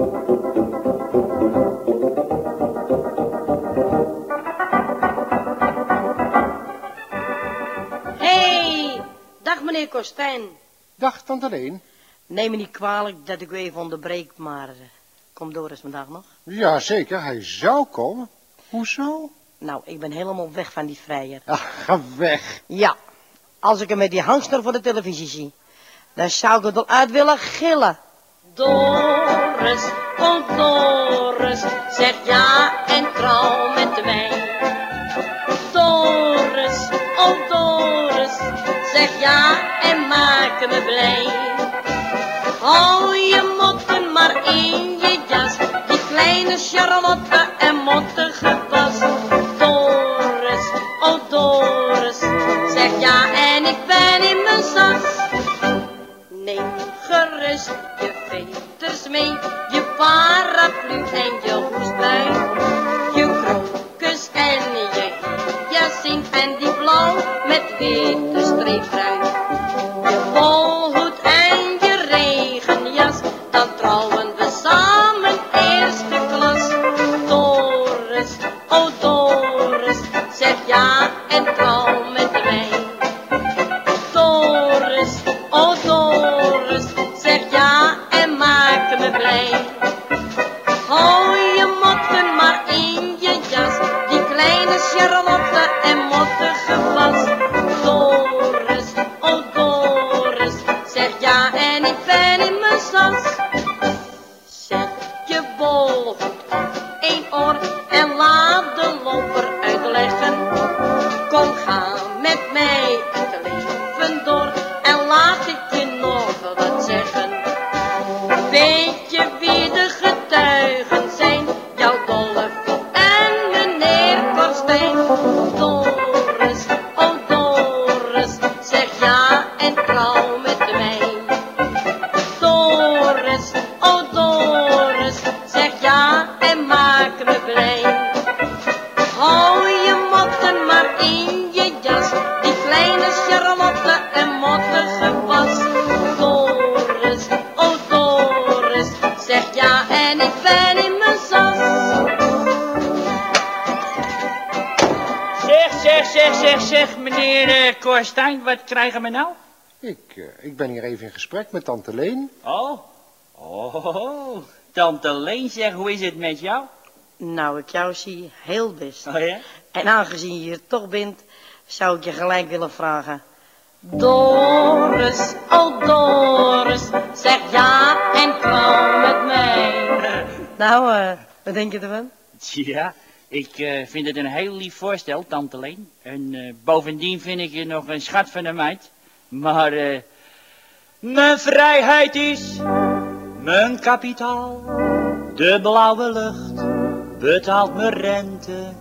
Hey, dag meneer Kostijn. Dag, tante Leen. Neem me niet kwalijk dat ik u even onderbreek, maar eh, komt Doris vandaag nog? Ja, zeker, hij zou komen. Hoezo? Nou, ik ben helemaal weg van die vrijer. Ach, ga weg. Ja, als ik hem met die hangster voor de televisie zie, dan zou ik het wel uit willen gillen. Doris, oh Doris, zeg ja en trouw met mij. Doris, oh Doris, zeg ja en maak me blij. Hou je motten maar in je jas, die kleine Charlotte en mottige pas. Doris, oh Doris, gerust je veters mee, je paraplu en je hoestbui. Zeg, zeg, zeg, zeg, zeg, meneer uh, Korstijn, wat krijgen we nou? Ik, eh, ik ben hier even in gesprek met tante Leen. Oh, oh, tante Leen, zeg, hoe is het met jou? Nou, ik jou zie heel best. Oh ja? En aangezien je hier toch bent, zou ik je gelijk willen vragen. Doris, oh Doris, zeg ja en trouw met mij. Nou, eh, wat denk je ervan? Ja, ik eh, vind het een heel lief voorstel, tante Leen. En eh, bovendien vind ik je nog een schat van een meid. Maar, eh, mijn vrijheid is mijn kapitaal. De blauwe lucht betaalt mijn rente.